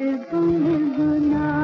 रात